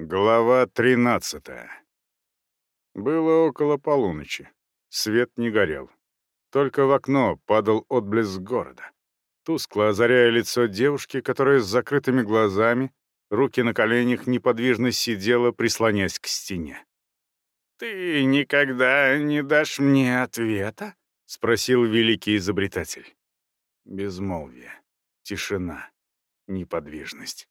Глава 13 Было около полуночи. Свет не горел. Только в окно падал отблеск города. Тускло озаряя лицо девушки, которая с закрытыми глазами, руки на коленях, неподвижно сидела, прислонясь к стене. «Ты никогда не дашь мне ответа?» — спросил великий изобретатель. Безмолвие, тишина, неподвижность.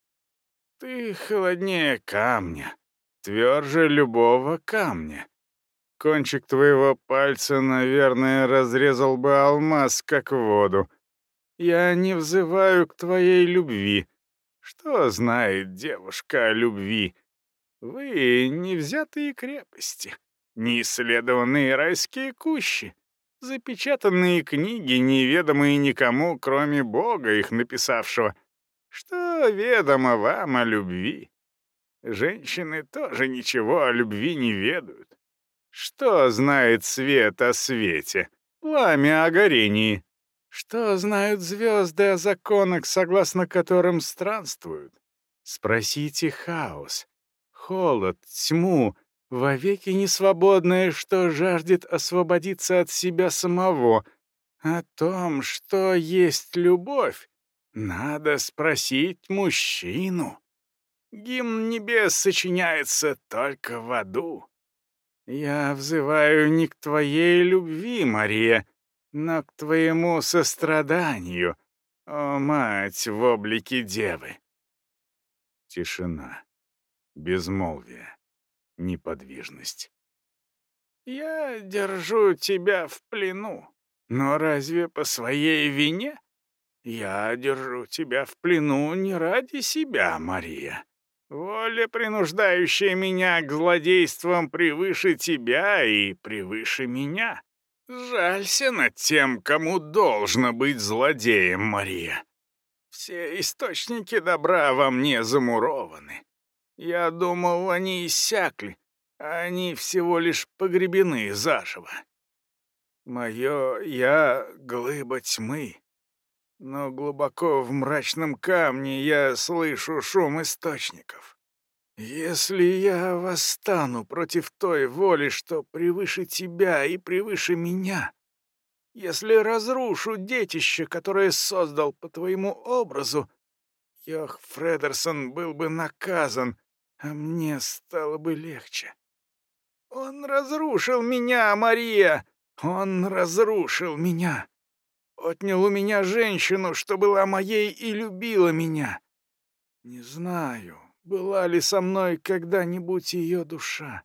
Ты холоднее камня, тверже любого камня. Кончик твоего пальца, наверное, разрезал бы алмаз, как воду. Я не взываю к твоей любви. Что знает девушка о любви? Вы невзятые крепости, неисследованные райские кущи, запечатанные книги, неведомые никому, кроме Бога, их написавшего — что ведомо вам о любви? Женщины тоже ничего о любви не ведают. Что знает свет о свете, пламя о горении? Что знают звезды о законах, согласно которым странствуют? Спросите хаос, холод, тьму, вовеки несвободное, что жаждет освободиться от себя самого, о том, что есть любовь, надо спросить мужчину. Гимн небес сочиняется только в аду. Я взываю не к твоей любви, Мария, но к твоему состраданию, о мать в облике девы. Тишина, безмолвие, неподвижность. Я держу тебя в плену, но разве по своей вине? Я держу тебя в плену не ради себя, Мария. Воля, принуждающая меня к злодействам, превыше тебя и превыше меня. Жалься над тем, кому должно быть злодеем, Мария. Все источники добра во мне замурованы. Я думал, они иссякли, а они всего лишь погребены заживо. Мое «я» — глыба тьмы, но глубоко в мрачном камне я слышу шум источников. Если я восстану против той воли, что превыше тебя и превыше меня, если разрушу детище, которое создал по твоему образу, Йох Фредерсон был бы наказан, а мне стало бы легче. Он разрушил меня, Мария! Он разрушил меня! Отнял у меня женщину, что была моей и любила меня. Не знаю, была ли со мной когда-нибудь ее душа,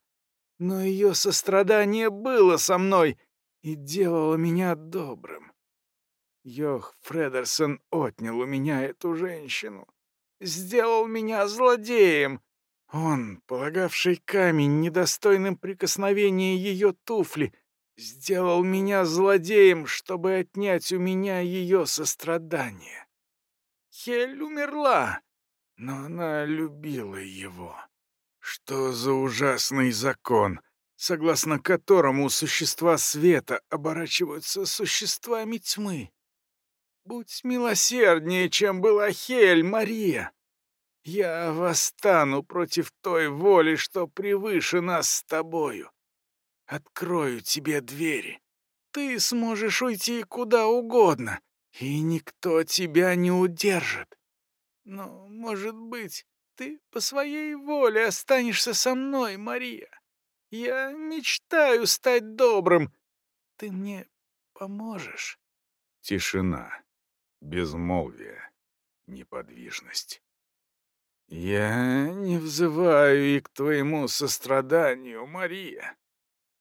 но ее сострадание было со мной и делало меня добрым. Йох Фредерсон отнял у меня эту женщину, сделал меня злодеем. Он, полагавший камень недостойным прикосновения ее туфли, сделал меня злодеем, чтобы отнять у меня ее сострадание. Хель умерла, но она любила его. Что за ужасный закон, согласно которому существа света оборачиваются существами тьмы? Будь милосерднее, чем была Хель, Мария. Я восстану против той воли, что превыше нас с тобою. Открою тебе двери. Ты сможешь уйти куда угодно, и никто тебя не удержит. Но, может быть, ты по своей воле останешься со мной, Мария. Я мечтаю стать добрым. Ты мне поможешь?» Тишина, безмолвие, неподвижность. «Я не взываю и к твоему состраданию, Мария.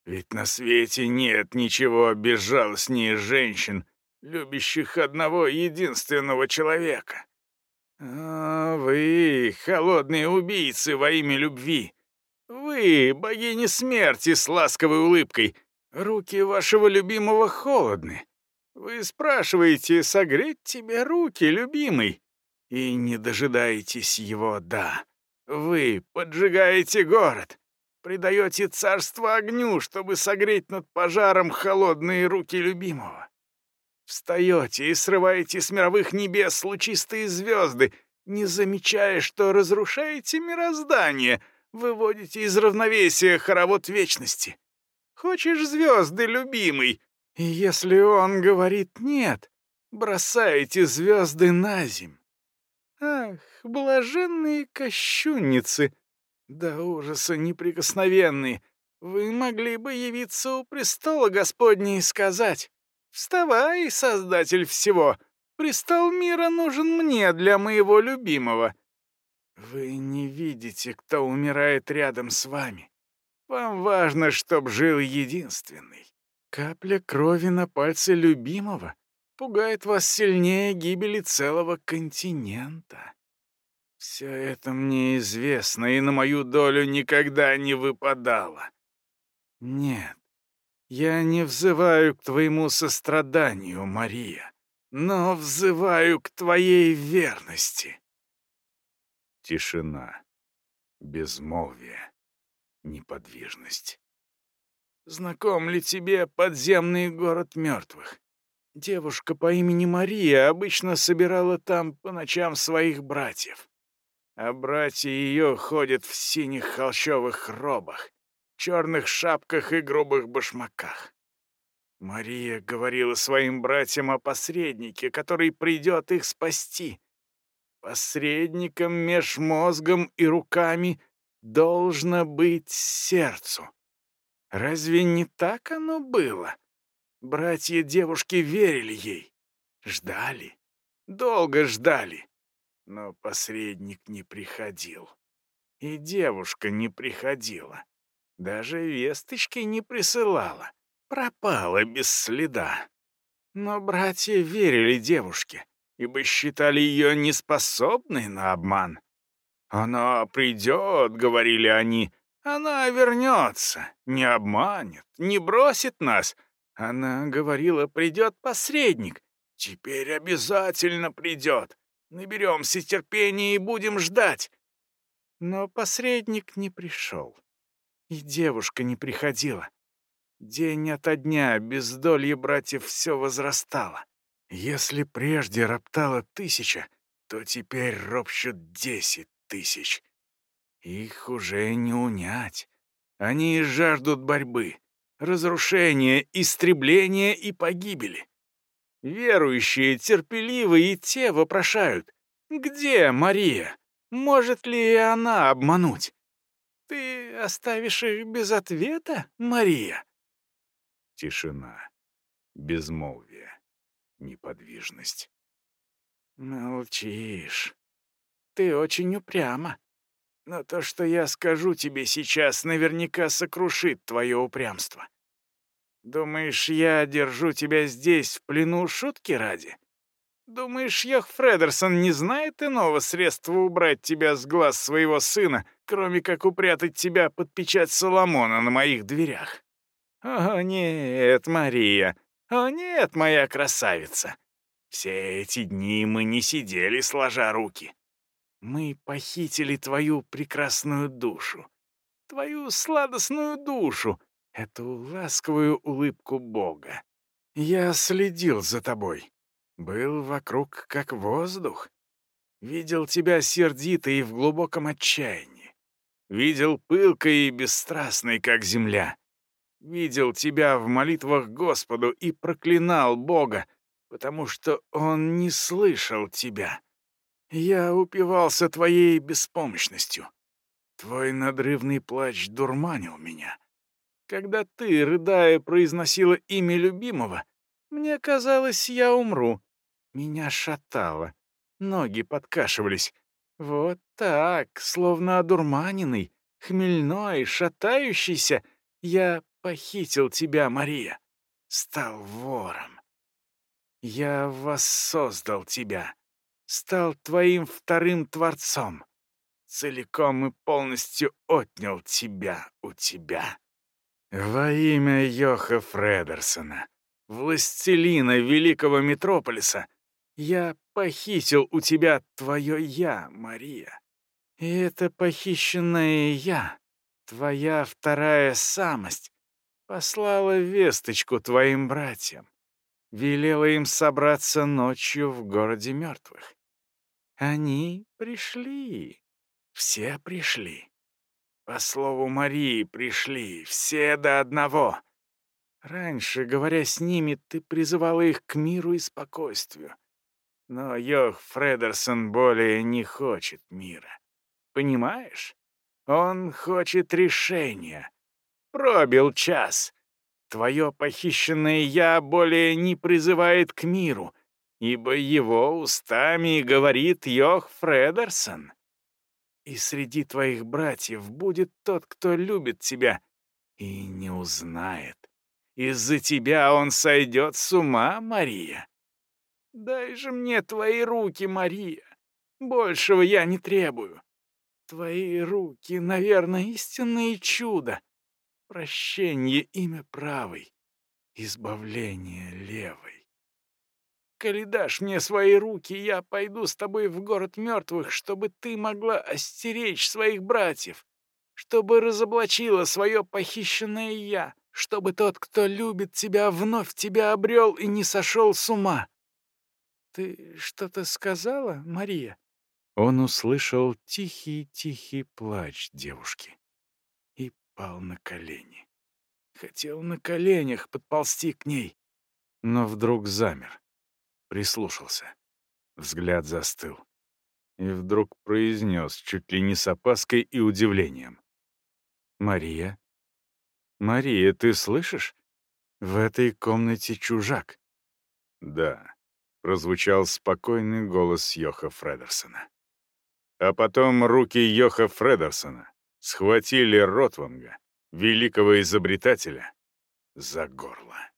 Ведь на свете нет ничего безжалостнее женщин, любящих одного единственного человека. А вы, холодные убийцы во имя любви, вы, богини смерти с ласковой улыбкой, руки вашего любимого холодны. Вы спрашиваете, согреть тебе руки, любимый, и не дожидаетесь его «да». Вы поджигаете город, Предаете царство огню, чтобы согреть над пожаром холодные руки любимого. Встаете и срываете с мировых небес лучистые звезды, не замечая, что разрушаете мироздание, выводите из равновесия хоровод вечности. Хочешь звезды, любимый? И если он говорит «нет», бросаете звезды на земь. Ах, блаженные кощунницы, до ужаса неприкосновенные, вы могли бы явиться у престола Господня и сказать «Вставай, Создатель всего, престол мира нужен мне для моего любимого». Вы не видите, кто умирает рядом с вами. Вам важно, чтоб жил единственный. Капля крови на пальце любимого пугает вас сильнее гибели целого континента. Все это мне известно и на мою долю никогда не выпадало. Нет, я не взываю к твоему состраданию, Мария, но взываю к твоей верности. Тишина, безмолвие, неподвижность. Знаком ли тебе подземный город мертвых? Девушка по имени Мария обычно собирала там по ночам своих братьев. А братья ее ходят в синих холщовых робах, черных шапках и грубых башмаках. Мария говорила своим братьям о посреднике, который придет их спасти. Посредником меж мозгом и руками должно быть сердцу. Разве не так оно было? Братья девушки верили ей, ждали, долго ждали. Но посредник не приходил. И девушка не приходила. Даже весточки не присылала. Пропала без следа. Но братья верили девушке, ибо считали ее неспособной на обман. «Она придет», — говорили они, — «она вернется, не обманет, не бросит нас, она говорила, придет посредник. Теперь обязательно придет. Наберемся терпения и будем ждать. Но посредник не пришел. И девушка не приходила. День ото дня бездолье братьев все возрастало. Если прежде роптало тысяча, то теперь ропщут десять тысяч. Их уже не унять. Они жаждут борьбы разрушения, истребления и погибели. Верующие, терпеливые и те вопрошают, «Где Мария? Может ли она обмануть?» «Ты оставишь их без ответа, Мария?» Тишина, безмолвие, неподвижность. «Молчишь. Ты очень упряма. Но то, что я скажу тебе сейчас, наверняка сокрушит твое упрямство. Думаешь, я держу тебя здесь в плену шутки ради? Думаешь, Йох Фредерсон не знает иного средства убрать тебя с глаз своего сына, кроме как упрятать тебя под печать Соломона на моих дверях? О, нет, Мария, о, нет, моя красавица. Все эти дни мы не сидели сложа руки. Мы похитили твою прекрасную душу, твою сладостную душу, эту ласковую улыбку Бога. Я следил за тобой, был вокруг как воздух, видел тебя сердитой и в глубоком отчаянии, видел пылкой и бесстрастной, как земля, видел тебя в молитвах Господу и проклинал Бога, потому что Он не слышал тебя. Я упивался твоей беспомощностью. Твой надрывный плач дурманил меня. Когда ты, рыдая, произносила имя любимого, мне казалось, я умру. Меня шатало, ноги подкашивались. Вот так, словно одурманенный, хмельной, шатающийся, я похитил тебя, Мария, стал вором. Я воссоздал тебя стал твоим вторым творцом, целиком и полностью отнял тебя у тебя. Во имя Йоха Фредерсона, властелина великого метрополиса, я похитил у тебя твое «я», Мария. И это похищенное «я», твоя вторая самость, послала весточку твоим братьям, велела им собраться ночью в городе мертвых. Они пришли. Все пришли. По слову Марии, пришли, все до одного. Раньше, говоря с ними, ты призывала их к миру и спокойствию. Но Йох Фредерсон более не хочет мира. Понимаешь? Он хочет решения. Пробил час. Твое похищенное «я» более не призывает к миру, ибо его устами говорит Йох Фредерсон. И среди твоих братьев будет тот, кто любит тебя и не узнает. Из-за тебя он сойдет с ума, Мария. Дай же мне твои руки, Мария. Большего я не требую. Твои руки, наверное, истинное чудо. Прощение имя правой, избавление левой. Коли дашь мне свои руки, я пойду с тобой в город мертвых, чтобы ты могла остеречь своих братьев, чтобы разоблачила свое похищенное «я», чтобы тот, кто любит тебя, вновь тебя обрел и не сошел с ума. Ты что-то сказала, Мария? Он услышал тихий-тихий плач девушки и пал на колени. Хотел на коленях подползти к ней, но вдруг замер, прислушался. Взгляд застыл. И вдруг произнес, чуть ли не с опаской и удивлением. «Мария? Мария, ты слышишь? В этой комнате чужак». «Да», — прозвучал спокойный голос Йоха Фредерсона. А потом руки Йоха Фредерсона схватили Ротванга, великого изобретателя, за горло.